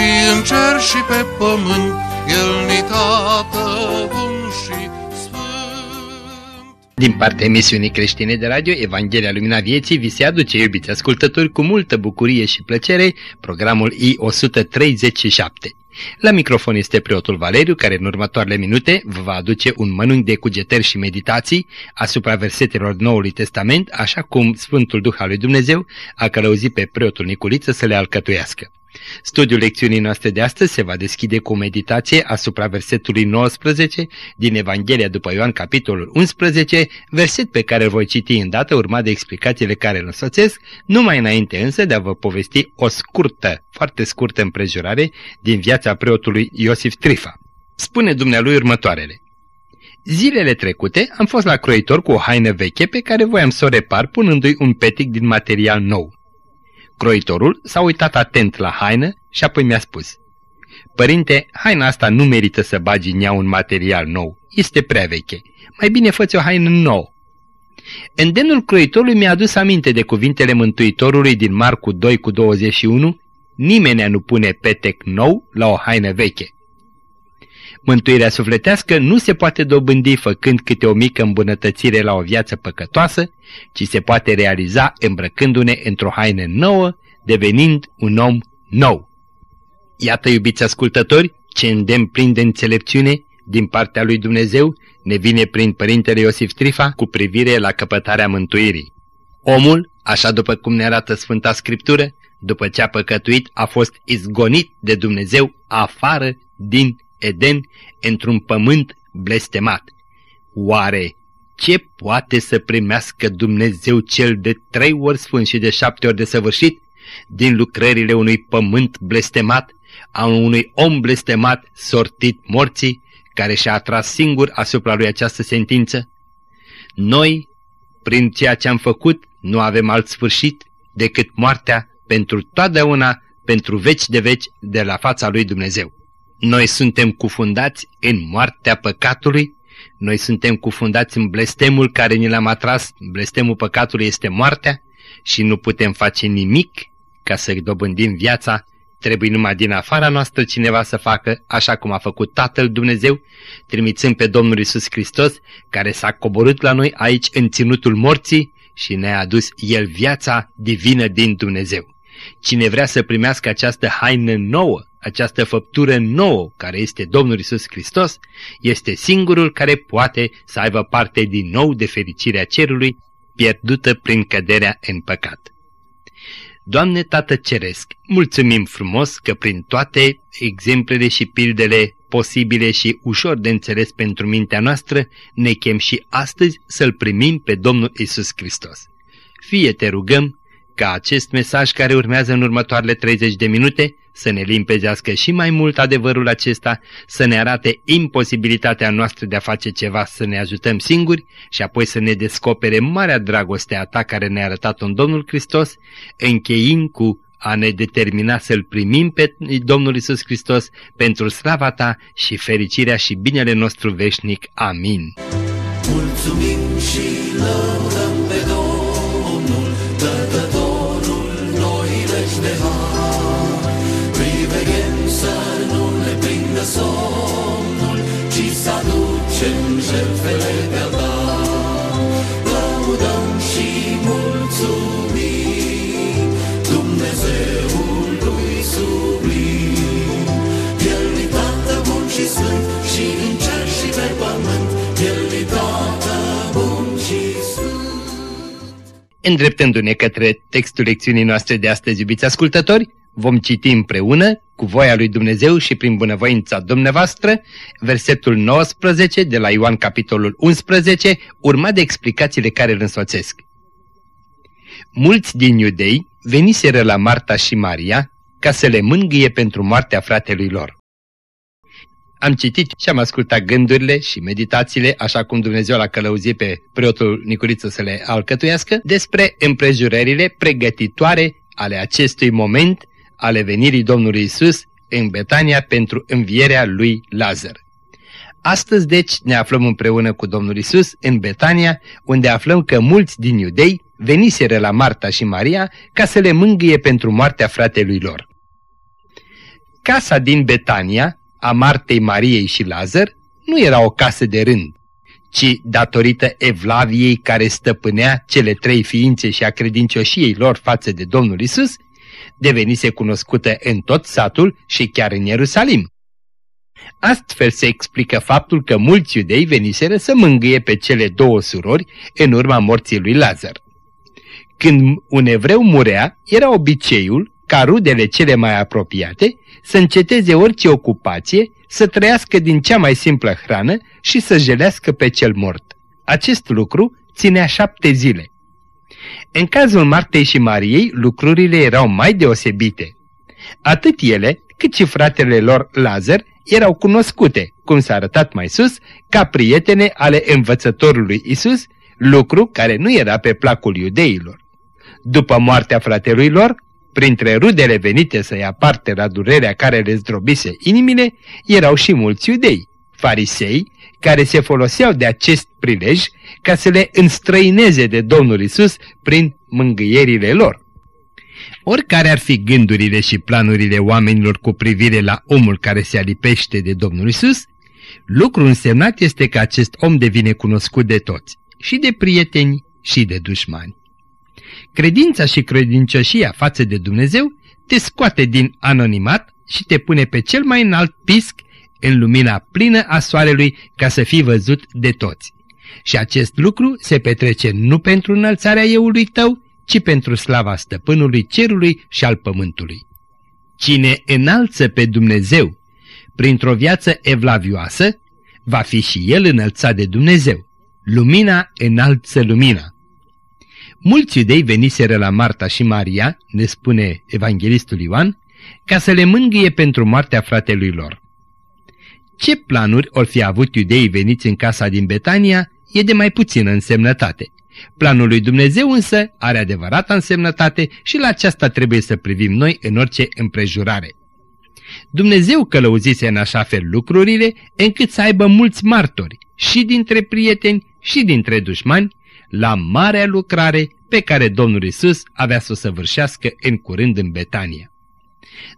și în cer și pe pământ, El ni tată bun și din partea emisiunii creștine de radio Evanghelia Lumina Vieții vi se aduce, iubiți ascultători, cu multă bucurie și plăcere programul I-137. La microfon este preotul Valeriu, care în următoarele minute vă va aduce un mănânc de cugetări și meditații asupra versetelor Noului Testament, așa cum Sfântul Duh al lui Dumnezeu a călăuzit pe preotul Niculiță să le alcătuiască. Studiul lecțiunii noastre de astăzi se va deschide cu o meditație asupra versetului 19 din Evanghelia după Ioan, capitolul 11, verset pe care îl voi citi îndată, urmat de explicațiile care îl însoțesc, numai înainte însă de a vă povesti o scurtă, foarte scurtă împrejurare din viața preotului Iosif Trifa. Spune dumnealui următoarele. Zilele trecute am fost la croitor cu o haină veche pe care voiam să o repar punându-i un petic din material nou. Croitorul s-a uitat atent la haină și apoi mi-a spus Părinte, haina asta nu merită să bagi în ea un material nou, este prea veche. Mai bine fă o haină nouă. Îndemnul croitorului mi-a adus aminte de cuvintele Mântuitorului din Marcu 2 cu 21, Nimeni nu pune petec nou la o haină veche. Mântuirea sufletească nu se poate dobândi făcând câte o mică îmbunătățire la o viață păcătoasă, ci se poate realiza îmbrăcându-ne într-o haină nouă, devenind un om nou. Iată, iubiți ascultători, ce îndemn plin de înțelepciune din partea lui Dumnezeu ne vine prin Părintele Iosif Trifa cu privire la căpătarea mântuirii. Omul, așa după cum ne arată Sfânta Scriptură, după ce a păcătuit, a fost izgonit de Dumnezeu afară din Eden într-un pământ blestemat. Oare ce poate să primească Dumnezeu cel de trei ori sfânt și de șapte ori de săvârșit din lucrările unui pământ blestemat, a unui om blestemat sortit morții, care și-a atras singur asupra lui această sentință? Noi, prin ceea ce am făcut, nu avem alt sfârșit decât moartea pentru totdeauna, pentru veci de veci, de la fața lui Dumnezeu. Noi suntem cufundați în moartea păcatului, noi suntem cufundați în blestemul care ni l-am atras, blestemul păcatului este moartea și nu putem face nimic ca să-i dobândim viața, trebuie numai din afara noastră cineva să facă așa cum a făcut Tatăl Dumnezeu, trimițând pe Domnul Isus Hristos, care s-a coborât la noi aici în ținutul morții și ne-a adus El viața divină din Dumnezeu. Cine vrea să primească această haină nouă, această făptură nouă care este Domnul Isus Hristos, este singurul care poate să aibă parte din nou de fericirea cerului, pierdută prin căderea în păcat. Doamne Tată Ceresc, mulțumim frumos că prin toate exemplele și pildele posibile și ușor de înțeles pentru mintea noastră, ne chem și astăzi să-L primim pe Domnul Isus Hristos. Fie te rugăm ca acest mesaj care urmează în următoarele 30 de minute să ne limpezească și mai mult adevărul acesta, să ne arate imposibilitatea noastră de a face ceva să ne ajutăm singuri și apoi să ne descopere marea dragoste a ta care ne-a arătat un Domnul Hristos, încheind cu a ne determina să-L primim pe Domnul Isus Hristos pentru slava Ta și fericirea și binele nostru veșnic. Amin. Mulțumim și lăudăm pe Domnul, Îndreptându-ne către textul lecțiunii noastre de astăzi, iubiți ascultători, vom citi împreună, cu voia lui Dumnezeu și prin bunăvoința dumneavoastră, versetul 19 de la Ioan capitolul 11, urmat de explicațiile care îl însoțesc. Mulți din iudei veniseră la Marta și Maria ca să le mângâie pentru moartea fratelui lor. Am citit și am ascultat gândurile și meditațiile, așa cum Dumnezeu l-a călăuzit pe preotul Nicuriță să le alcătuiască, despre împrejurările pregătitoare ale acestui moment, ale venirii Domnului Isus în Betania pentru învierea lui Lazar. Astăzi, deci, ne aflăm împreună cu Domnul Isus în Betania, unde aflăm că mulți din iudei veniseră la Marta și Maria ca să le mângâie pentru moartea fratelui lor. Casa din Betania, a Martei, Mariei și Lazar, nu era o casă de rând, ci datorită evlaviei care stăpânea cele trei ființe și a credincioșiei lor față de Domnul Isus, devenise cunoscută în tot satul și chiar în Ierusalim. Astfel se explică faptul că mulți iudei veniseră să mângâie pe cele două surori în urma morții lui Lazar. Când un evreu murea, era obiceiul ca rudele cele mai apropiate să înceteze orice ocupație, să trăiască din cea mai simplă hrană și să jelească pe cel mort. Acest lucru ținea șapte zile. În cazul Martei și Mariei, lucrurile erau mai deosebite. Atât ele, cât și fratele lor Lazar erau cunoscute, cum s-a arătat mai sus, ca prietene ale învățătorului Isus, lucru care nu era pe placul iudeilor. După moartea fratelui lor, printre rudele venite să ia parte la durerea care le zdrobise inimile, erau și mulți iudei, farisei, care se foloseau de acest prilej ca să le înstrăineze de Domnul Isus prin mângâierile lor. Oricare ar fi gândurile și planurile oamenilor cu privire la omul care se alipește de Domnul Isus, lucrul însemnat este că acest om devine cunoscut de toți, și de prieteni și de dușmani. Credința și credincioșia față de Dumnezeu te scoate din anonimat și te pune pe cel mai înalt pisc în lumina plină a soarelui ca să fii văzut de toți. Și acest lucru se petrece nu pentru înălțarea euului tău, ci pentru slava stăpânului cerului și al pământului. Cine înalță pe Dumnezeu printr-o viață evlavioasă, va fi și el înălțat de Dumnezeu. Lumina înalță lumina. Mulți iudei veniseră la Marta și Maria, ne spune evanghelistul Ioan, ca să le mângâie pentru moartea fratelui lor. Ce planuri or fi avut iudeii veniți în casa din Betania e de mai puțină însemnătate. Planul lui Dumnezeu însă are adevărata însemnătate și la aceasta trebuie să privim noi în orice împrejurare. Dumnezeu călăuzise în așa fel lucrurile încât să aibă mulți martori, și dintre prieteni și dintre dușmani, la marea lucrare pe care Domnul Isus avea să o săvârșească în curând în Betania.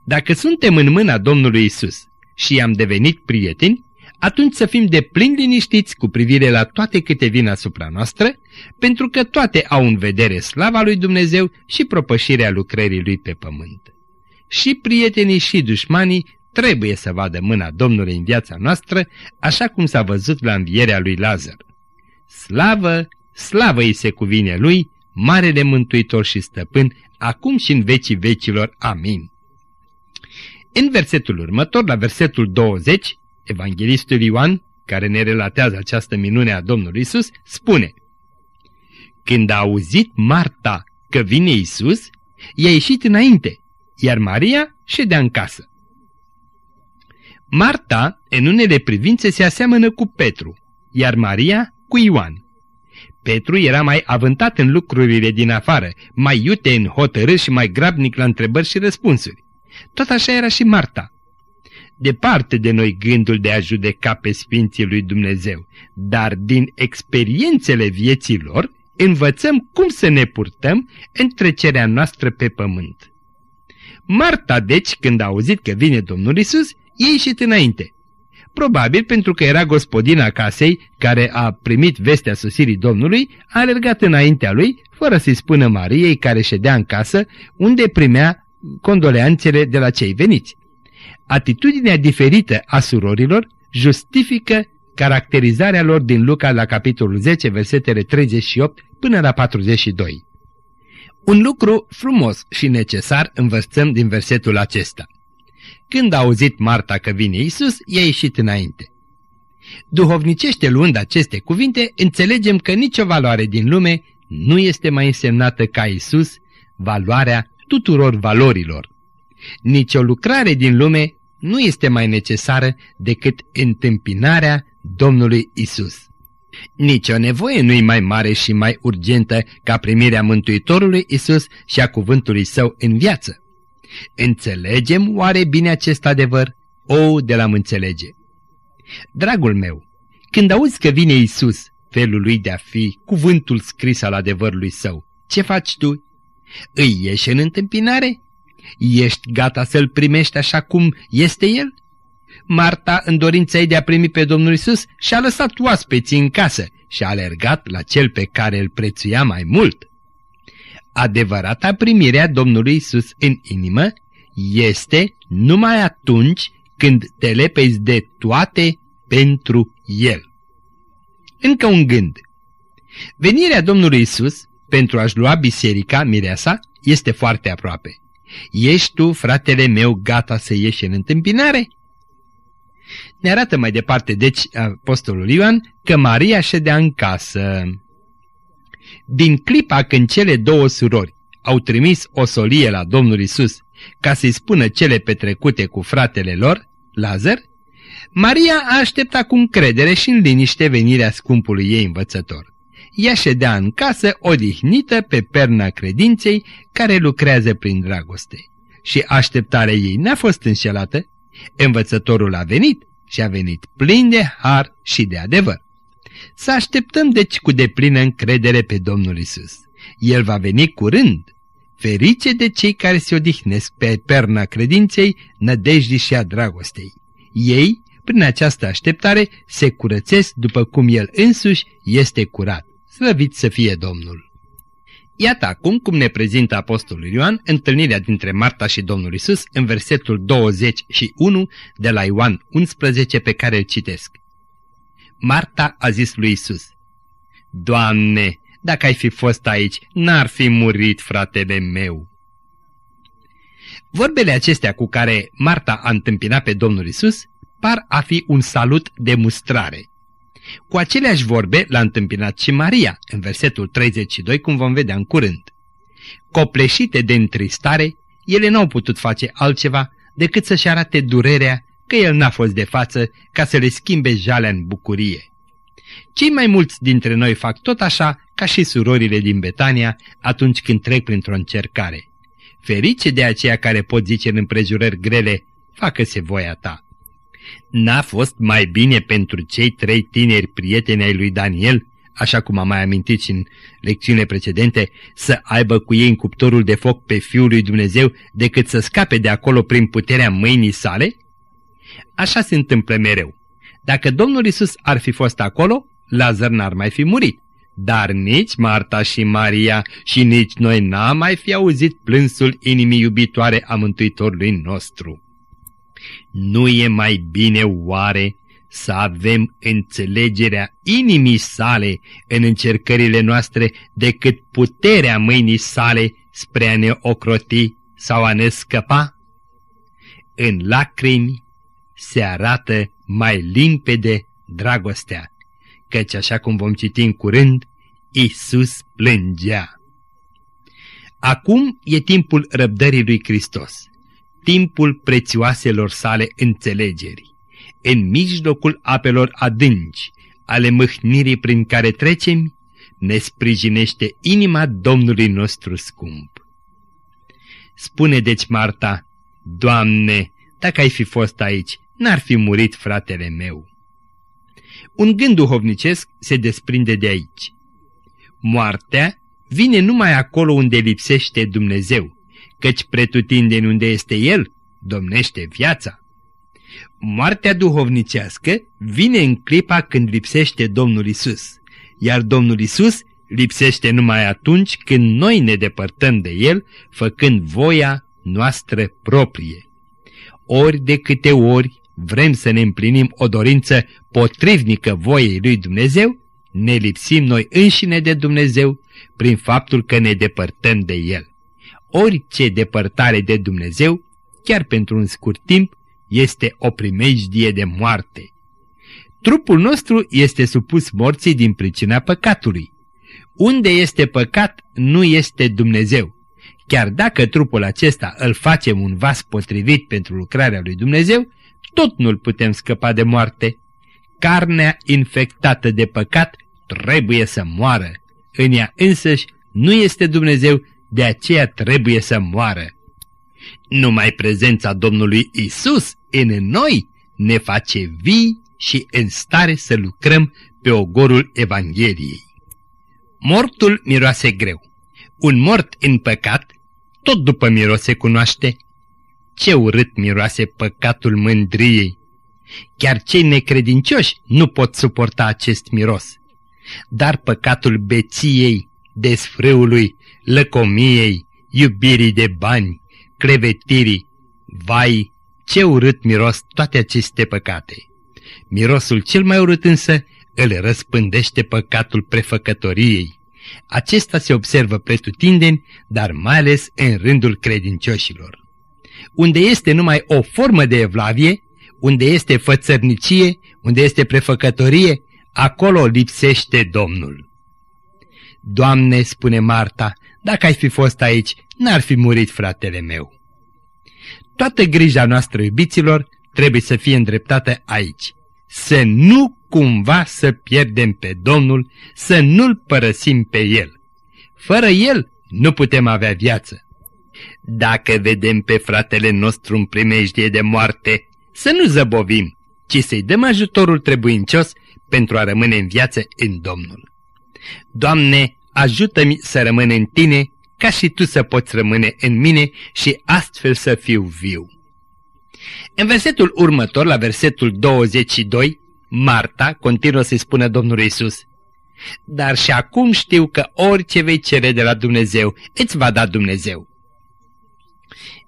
Dacă suntem în mâna Domnului Isus și am devenit prieteni, atunci să fim de plin liniștiți cu privire la toate câte vin asupra noastră, pentru că toate au în vedere slava lui Dumnezeu și propășirea lucrării lui pe pământ. Și prietenii și dușmanii trebuie să vadă mâna Domnului în viața noastră, așa cum s-a văzut la învierea lui Lazar. Slavă, slavă îi se cuvine lui, Marele Mântuitor și Stăpân, acum și în vecii vecilor. Amin. În versetul următor, la versetul 20, Evanghelistul Ioan, care ne relatează această minune a Domnului Isus, spune Când a auzit Marta că vine Isus, i-a ieșit înainte, iar Maria ședea în casă. Marta, în unele privințe, se aseamănă cu Petru, iar Maria cu Ioan. Petru era mai avântat în lucrurile din afară, mai iute în hotărâ și mai grabnic la întrebări și răspunsuri. Tot așa era și Marta. Departe de noi gândul de a judeca pe Sfinții lui Dumnezeu, dar din experiențele vieții lor învățăm cum să ne purtăm în trecerea noastră pe pământ. Marta, deci, când a auzit că vine Domnul Isus, e ieșit înainte Probabil pentru că era gospodina casei care a primit vestea sosirii Domnului, a alergat înaintea lui, fără să-i spună Mariei care ședea în casă, unde primea condoleanțele de la cei veniți. Atitudinea diferită a surorilor justifică caracterizarea lor din Luca la capitolul 10, versetele 38 până la 42. Un lucru frumos și necesar învățăm din versetul acesta. Când a auzit Marta că vine Isus, i-a ieșit înainte. Duhovnicește luând aceste cuvinte, înțelegem că nicio valoare din lume nu este mai însemnată ca Isus, valoarea tuturor valorilor. Nici o lucrare din lume nu este mai necesară decât întâmpinarea Domnului Isus. Nici o nevoie nu-i mai mare și mai urgentă ca primirea Mântuitorului Isus și a cuvântului său în viață. Înțelegem oare bine acest adevăr? O, de la înțelege. Dragul meu, când auzi că vine Isus, felul lui de a fi, cuvântul scris al adevărului său, ce faci tu? Îi ieși în întâmpinare? Ești gata să-l primești așa cum este el? Marta, în dorința ei de a primi pe Domnul Isus, și-a lăsat oaspeții în casă și a alergat la cel pe care îl prețuia mai mult. Adevărata primirea Domnului Isus în inimă este numai atunci când te lepezi de toate pentru El. Încă un gând. Venirea Domnului Isus pentru a-și lua biserica, mireasa, este foarte aproape. Ești tu, fratele meu, gata să ieși în întâmpinare? Ne arată mai departe, deci, apostolul Ioan, că Maria ședea în casă. Din clipa când cele două surori au trimis o solie la Domnul Isus ca să-i spună cele petrecute cu fratele lor, Lazar, Maria a așteptat cu încredere și în liniște venirea scumpului ei învățător. Ea ședea în casă odihnită pe perna credinței care lucrează prin dragoste. Și așteptarea ei n-a fost înșelată, învățătorul a venit și a venit plin de har și de adevăr. Să așteptăm deci cu deplină încredere pe Domnul Isus. El va veni curând. Ferice de cei care se odihnesc pe perna credinței, nădejdii și a dragostei. Ei, prin această așteptare, se curățesc după cum El însuși este curat. Slăvit să fie Domnul! Iată acum cum ne prezintă Apostolul Ioan întâlnirea dintre Marta și Domnul Isus în versetul 21 de la Ioan 11 pe care îl citesc. Marta a zis lui Isus, Doamne, dacă ai fi fost aici, n-ar fi murit fratele meu. Vorbele acestea cu care Marta a întâmpinat pe Domnul Isus par a fi un salut de mustrare. Cu aceleași vorbe l-a întâmpinat și Maria, în versetul 32, cum vom vedea în curând. Copleșite de întristare, ele n-au putut face altceva decât să-și arate durerea că el n-a fost de față ca să le schimbe jalea în bucurie. Cei mai mulți dintre noi fac tot așa ca și surorile din Betania atunci când trec printr-o încercare. Ferice de aceia care pot zice în împrejurări grele, facă-se voia ta. N-a fost mai bine pentru cei trei tineri prieteni ai lui Daniel, așa cum am mai amintit și în lecțiunile precedente, să aibă cu ei în cuptorul de foc pe Fiul lui Dumnezeu decât să scape de acolo prin puterea mâinii sale? Așa se întâmplă mereu. Dacă Domnul Isus ar fi fost acolo, Lazar n-ar mai fi murit. Dar nici Marta și Maria și nici noi n-am mai fi auzit plânsul inimii iubitoare a Mântuitorului nostru. Nu e mai bine oare să avem înțelegerea inimii sale în încercările noastre decât puterea mâinii sale spre a ne ocroti sau a ne scăpa? În lacrimi se arată mai limpede dragostea, căci așa cum vom citi în curând, Isus plângea. Acum e timpul răbdării lui Hristos timpul prețioaselor sale înțelegeri. În mijlocul apelor adânci, ale mâhnirii prin care trecem, ne sprijinește inima Domnului nostru scump. Spune deci Marta, Doamne, dacă ai fi fost aici, n-ar fi murit fratele meu. Un gând duhovnicesc se desprinde de aici. Moartea vine numai acolo unde lipsește Dumnezeu, căci pretutindeni unde este El, domnește viața. Moartea duhovnicească vine în clipa când lipsește Domnul Isus, iar Domnul Isus lipsește numai atunci când noi ne depărtăm de El, făcând voia noastră proprie. Ori de câte ori vrem să ne împlinim o dorință potrivnică voiei lui Dumnezeu, ne lipsim noi înșine de Dumnezeu prin faptul că ne depărtăm de El orice depărtare de Dumnezeu, chiar pentru un scurt timp, este o primejdie de moarte. Trupul nostru este supus morții din pricina păcatului. Unde este păcat, nu este Dumnezeu. chiar dacă trupul acesta îl facem un vas potrivit pentru lucrarea lui Dumnezeu, tot nu-l putem scăpa de moarte. Carnea infectată de păcat trebuie să moară. În ea însăși nu este Dumnezeu, de aceea trebuie să moară. Numai prezența Domnului Isus în noi ne face vii și în stare să lucrăm pe ogorul Evangheliei. Mortul miroase greu. Un mort în păcat, tot după miros se cunoaște. Ce urât miroase păcatul mândriei! Chiar cei necredincioși nu pot suporta acest miros. Dar păcatul beției, desfrâului, lăcomiei, iubirii de bani, clevetirii, vai, ce urât miros toate aceste păcate! Mirosul cel mai urât însă îl răspândește păcatul prefăcătoriei. Acesta se observă pretutindeni, dar mai ales în rândul credincioșilor. Unde este numai o formă de evlavie, unde este fățărnicie, unde este prefăcătorie, acolo lipsește Domnul. Doamne, spune Marta, dacă ai fi fost aici, n-ar fi murit fratele meu. Toată grija noastră, iubiților, trebuie să fie îndreptată aici. Să nu cumva să pierdem pe Domnul, să nu-L părăsim pe El. Fără El nu putem avea viață. Dacă vedem pe fratele nostru în primejdie de moarte, să nu zăbovim, ci să-i dăm ajutorul trebuincios pentru a rămâne în viață în Domnul. Doamne, ajută-mi să rămân în Tine, ca și Tu să poți rămâne în mine și astfel să fiu viu. În versetul următor, la versetul 22, Marta continuă să-i spună Domnului Isus. Dar și acum știu că orice vei cere de la Dumnezeu, îți va da Dumnezeu.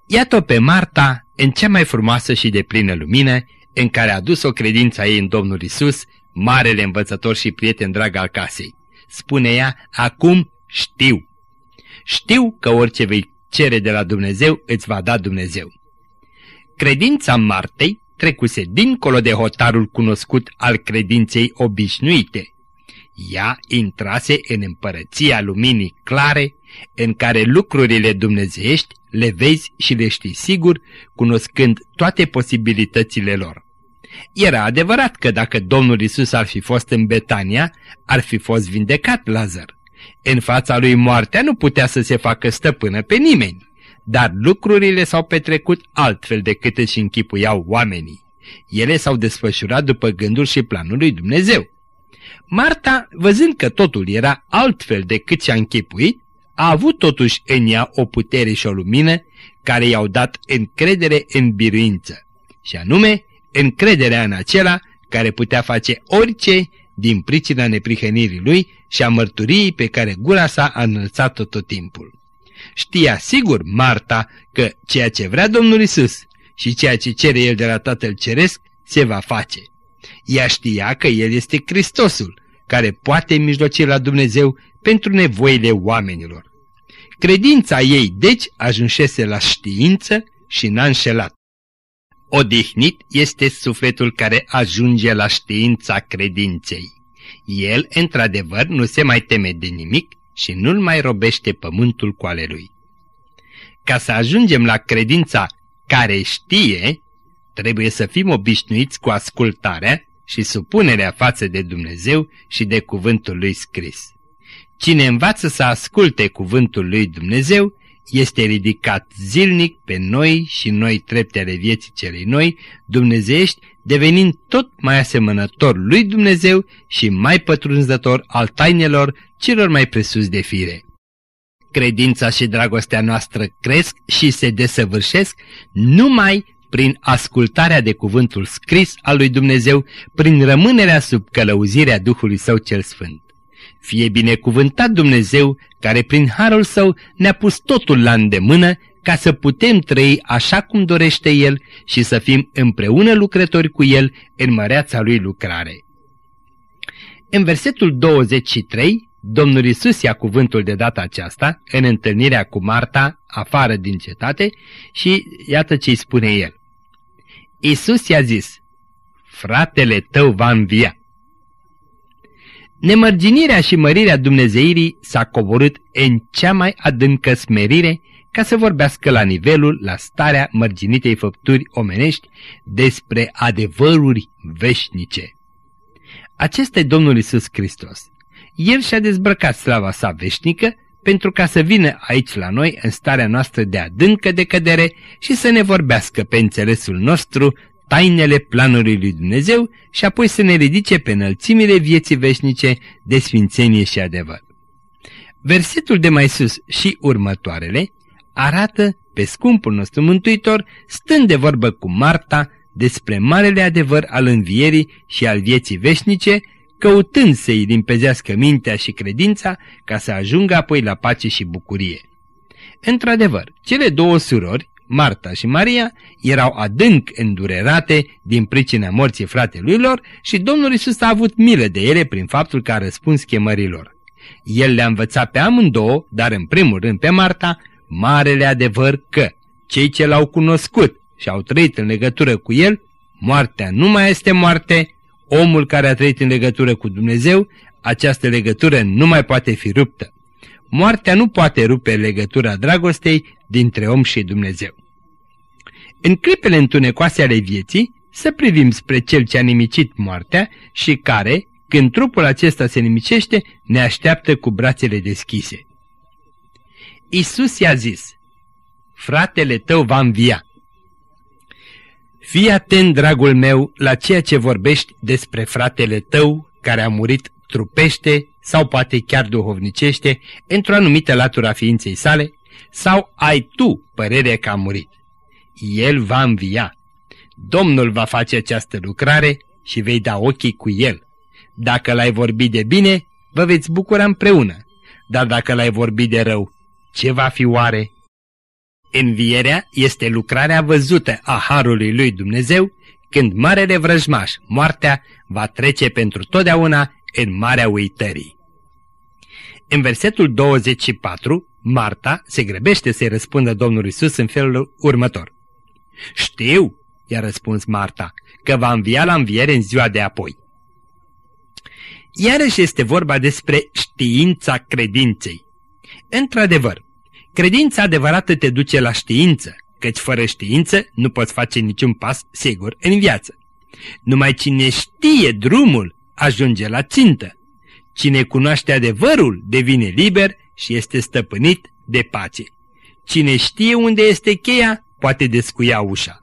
Iată pe Marta în cea mai frumoasă și de plină lumină, în care a dus o credința ei în Domnul Isus, marele învățător și prieten drag al casei. Spune ea, acum știu. Știu că orice vei cere de la Dumnezeu, îți va da Dumnezeu. Credința Martei trecuse dincolo de hotarul cunoscut al credinței obișnuite. Ea intrase în împărăția luminii clare, în care lucrurile dumnezeiești le vezi și le știi sigur, cunoscând toate posibilitățile lor. Era adevărat că dacă Domnul Isus ar fi fost în Betania, ar fi fost vindecat Lazar. În fața lui moartea nu putea să se facă stăpână pe nimeni dar lucrurile s-au petrecut altfel decât își închipuiau oamenii. Ele s-au desfășurat după gândul și planul lui Dumnezeu. Marta, văzând că totul era altfel decât și-a închipuit, a avut totuși în ea o putere și o lumină care i-au dat încredere în biruință, și anume încrederea în acela care putea face orice din pricina neprihănirii lui și a mărturiei pe care gura sa a înălțat-o tot timpul. Știa sigur Marta că ceea ce vrea Domnul Isus și ceea ce cere El de la Tatăl Ceresc se va face. Ea știa că El este Hristosul, care poate mijloci la Dumnezeu pentru nevoile oamenilor. Credința ei, deci, ajunsese la știință și n-a înșelat. Odihnit este sufletul care ajunge la știința credinței. El, într-adevăr, nu se mai teme de nimic și nu-l mai robește pământul cu ale lui. Ca să ajungem la credința care știe, trebuie să fim obișnuiți cu ascultarea și supunerea față de Dumnezeu și de cuvântul lui scris. Cine învață să asculte cuvântul lui Dumnezeu este ridicat zilnic pe noi și noi treptele vieții celei noi, dumnezeiești, devenind tot mai asemănător lui Dumnezeu și mai pătrunzător al tainelor celor mai presus de fire. Credința și dragostea noastră cresc și se desăvârșesc numai prin ascultarea de cuvântul scris al lui Dumnezeu, prin rămânerea sub călăuzirea Duhului Său cel Sfânt. Fie binecuvântat Dumnezeu, care prin harul său ne-a pus totul la îndemână ca să putem trăi așa cum dorește El și să fim împreună lucrători cu El în măreața Lui lucrare. În versetul 23, Domnul Isus ia cuvântul de data aceasta în întâlnirea cu Marta afară din cetate și iată ce îi spune El. Isus i-a zis, fratele tău va învia. Nemărginirea și mărirea Dumnezeirii s-a coborât în cea mai adâncă smerire ca să vorbească la nivelul, la starea mărginitei făpturi omenești despre adevăruri veșnice. Acesta e Domnul Isus Hristos. El și-a dezbrăcat slava sa veșnică pentru ca să vină aici la noi în starea noastră de adâncă decădere și să ne vorbească pe înțelesul nostru tainele planului lui Dumnezeu și apoi să ne ridice pe înălțimile vieții veșnice de sfințenie și adevăr. Versetul de mai sus și următoarele arată pe scumpul nostru mântuitor stând de vorbă cu Marta despre marele adevăr al învierii și al vieții veșnice, căutând să-i limpezească mintea și credința ca să ajungă apoi la pace și bucurie. Într-adevăr, cele două surori, Marta și Maria, erau adânc îndurerate din pricina morții fratelui lor și Domnul Isus a avut milă de ele prin faptul că a răspuns chemărilor. El le-a învățat pe amândouă, dar în primul rând pe Marta, marele adevăr că cei ce l-au cunoscut și au trăit în legătură cu el, moartea nu mai este moarte, omul care a trăit în legătură cu Dumnezeu, această legătură nu mai poate fi ruptă. Moartea nu poate rupe legătura dragostei dintre om și Dumnezeu. În clipele întunecoase ale vieții, să privim spre Cel ce a nimicit moartea și care, când trupul acesta se nimicește, ne așteaptă cu brațele deschise. Isus i-a zis, fratele tău va învia. Fii atent, dragul meu, la ceea ce vorbești despre fratele tău care a murit trupește sau poate chiar duhovnicește într-o anumită latură a ființei sale, sau ai tu părere că a murit. El va învia. Domnul va face această lucrare și vei da ochii cu el. Dacă l-ai vorbit de bine, vă veți bucura împreună, dar dacă l-ai vorbit de rău, ce va fi oare? Învierea este lucrarea văzută a Harului lui Dumnezeu când marele vrăjmaș, moartea, va trece pentru totdeauna în marea uitării. În versetul 24, Marta se grăbește să-i răspundă Domnul Isus în felul următor. Știu, i-a răspuns Marta, că va învia la înviere în ziua de apoi. Iarăși este vorba despre știința credinței. Într-adevăr, credința adevărată te duce la știință, căci fără știință nu poți face niciun pas sigur în viață. Numai cine știe drumul ajunge la țintă. Cine cunoaște adevărul devine liber și este stăpânit de pace. Cine știe unde este cheia, poate descuia ușa.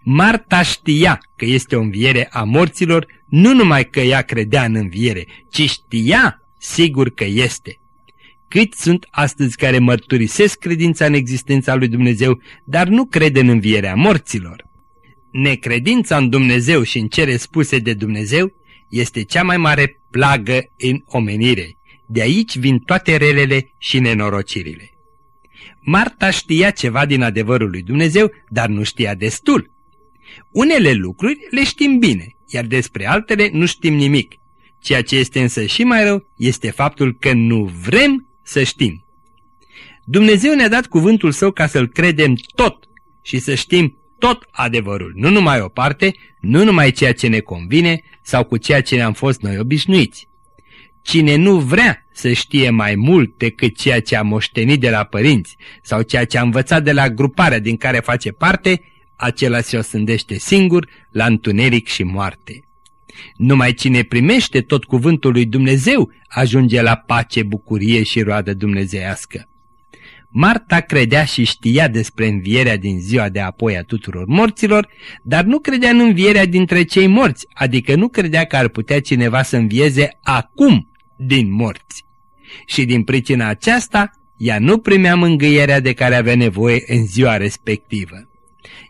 Marta știa că este o înviere a morților, nu numai că ea credea în înviere, ci știa sigur că este. Cât sunt astăzi care mărturisesc credința în existența lui Dumnezeu, dar nu cred în învierea morților. Necredința în Dumnezeu și în cele spuse de Dumnezeu este cea mai mare plagă în omenire. De aici vin toate relele și nenorocirile. Marta știa ceva din adevărul lui Dumnezeu, dar nu știa destul. Unele lucruri le știm bine, iar despre altele nu știm nimic. Ceea ce este însă și mai rău este faptul că nu vrem să știm. Dumnezeu ne-a dat cuvântul său ca să-l credem tot și să știm tot adevărul, nu numai o parte, nu numai ceea ce ne convine sau cu ceea ce ne-am fost noi obișnuiți. Cine nu vrea să știe mai mult decât ceea ce a moștenit de la părinți sau ceea ce a învățat de la gruparea din care face parte, acela se osândește singur la întuneric și moarte. Numai cine primește tot cuvântul lui Dumnezeu ajunge la pace, bucurie și roadă dumnezeiască. Marta credea și știa despre învierea din ziua de apoi a tuturor morților, dar nu credea în învierea dintre cei morți, adică nu credea că ar putea cineva să învieze acum din morți. Și din pricina aceasta, ea nu primea mângâierea de care avea nevoie în ziua respectivă.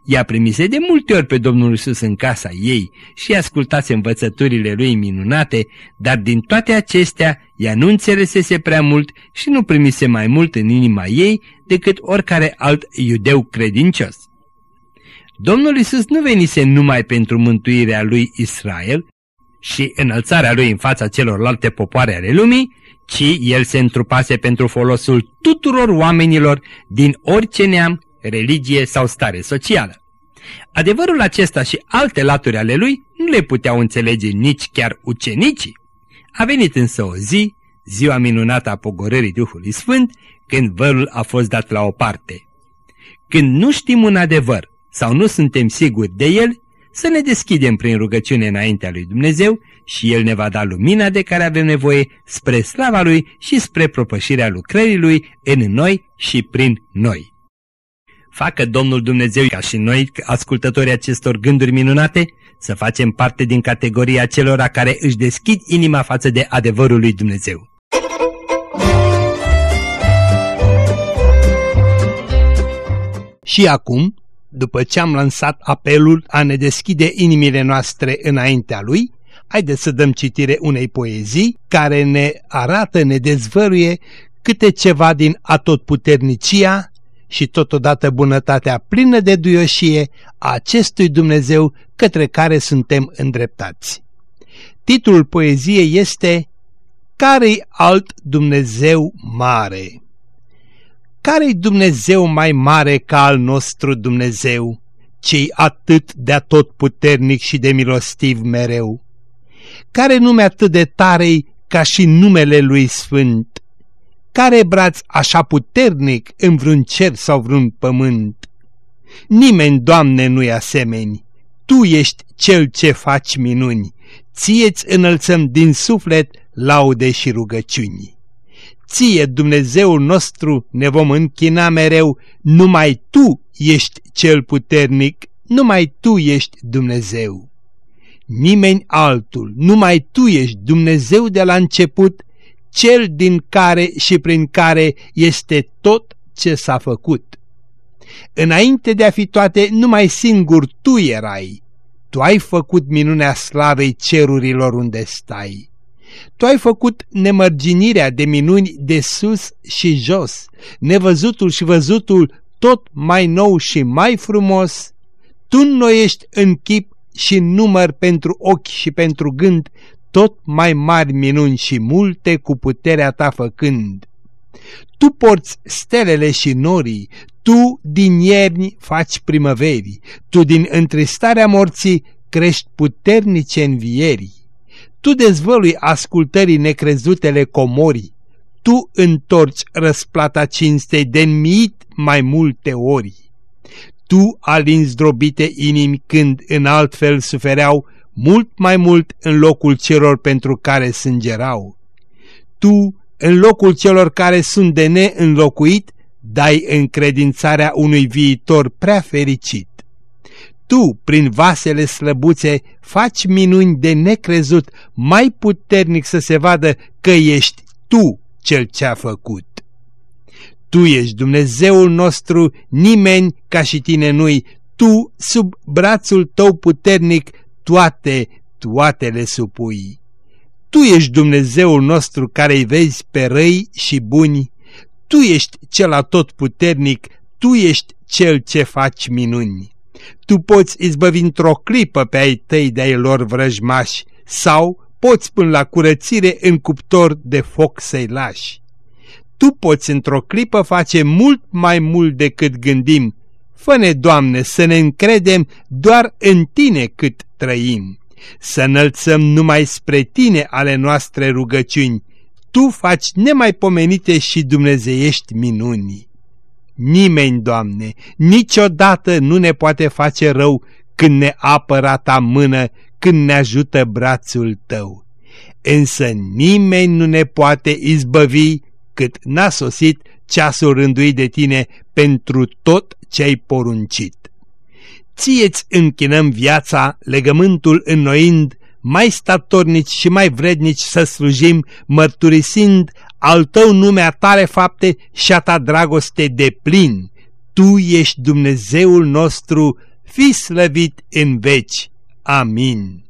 Ea primise de multe ori pe Domnul Isus în casa ei și ascultase învățăturile lui minunate, dar din toate acestea ea nu înțelesese prea mult și nu primise mai mult în inima ei decât oricare alt iudeu credincios. Domnul Isus nu venise numai pentru mântuirea lui Israel și înălțarea lui în fața celorlalte popoare ale lumii, ci el se întrupase pentru folosul tuturor oamenilor din orice neam, religie sau stare socială. Adevărul acesta și alte laturi ale lui nu le puteau înțelege nici chiar ucenicii. A venit însă o zi, ziua minunată a pogorării Duhului Sfânt, când vărul a fost dat la o parte. Când nu știm un adevăr sau nu suntem siguri de el, să ne deschidem prin rugăciune înaintea lui Dumnezeu și El ne va da lumina de care avem nevoie spre slava Lui și spre propășirea lucrării Lui în noi și prin noi. Facă Domnul Dumnezeu ca și noi, ascultătorii acestor gânduri minunate, să facem parte din categoria celor care își deschid inima față de adevărul lui Dumnezeu. Și acum, după ce am lansat apelul a ne deschide inimile noastre înaintea Lui, haideți să dăm citire unei poezii care ne arată, ne dezvăruie câte ceva din atotputernicia și totodată bunătatea plină de duioșie a acestui Dumnezeu către care suntem îndreptați. Titlul poeziei este Care-i alt Dumnezeu mare? Care-i Dumnezeu mai mare ca al nostru Dumnezeu, cei atât de tot puternic și de milostiv mereu? Care nume atât de tare ca și numele lui Sfânt? Care braț așa puternic în vreun cer sau vreun pământ? Nimeni, Doamne, nu-i asemeni. Tu ești cel ce faci minuni. Ție-ți înălțăm din suflet laude și rugăciuni. Ție, Dumnezeul nostru, ne vom închina mereu, numai Tu ești cel puternic, numai Tu ești Dumnezeu. Nimeni altul, numai Tu ești Dumnezeu de la început, Cel din care și prin care este tot ce s-a făcut. Înainte de a fi toate, numai singur Tu erai. Tu ai făcut minunea slavei cerurilor unde stai. Tu ai făcut nemărginirea de minuni de sus și jos, nevăzutul și văzutul tot mai nou și mai frumos. Tu înnoiești în chip și în număr pentru ochi și pentru gând tot mai mari minuni și multe cu puterea ta făcând. Tu porți stelele și norii, tu din ierni faci primăverii, tu din întristarea morții crești puternice învierii. Tu dezvălui ascultării necrezutele comorii, tu întorci răsplata cinstei de miit mai multe ori. Tu alinzi drobite inimi când în altfel sufereau mult mai mult în locul celor pentru care sângerau. Tu, în locul celor care sunt de neînlocuit, dai încredințarea unui viitor prea fericit. Tu, prin vasele slăbuțe, faci minuni de necrezut, mai puternic să se vadă că ești Tu cel ce-a făcut. Tu ești Dumnezeul nostru, nimeni ca și tine nu-i, Tu, sub brațul tău puternic, toate, toate le supui. Tu ești Dumnezeul nostru care-i vezi pe răi și buni, Tu ești cel atotputernic, Tu ești cel ce faci minuni. Tu poți izbăvi într-o clipă pe ai tăi de ai lor vrăjmași sau poți până la curățire în cuptor de foc să-i lași. Tu poți într-o clipă face mult mai mult decât gândim. Fă-ne, Doamne, să ne încredem doar în Tine cât trăim. Să înălțăm numai spre Tine ale noastre rugăciuni. Tu faci nemaipomenite și dumnezeiești minuni. Nimeni, Doamne, niciodată nu ne poate face rău când ne apără ta mână, când ne ajută brațul Tău. Însă nimeni nu ne poate izbăvi cât n-a sosit ceasul rânduit de Tine pentru tot ce-ai poruncit. Ție-ți închinăm viața, legământul înnoind, mai statornici și mai vrednici să slujim, mărturisind al tău nume a tale fapte și a ta dragoste de plin. Tu ești Dumnezeul nostru, fi slăvit în veci. Amin.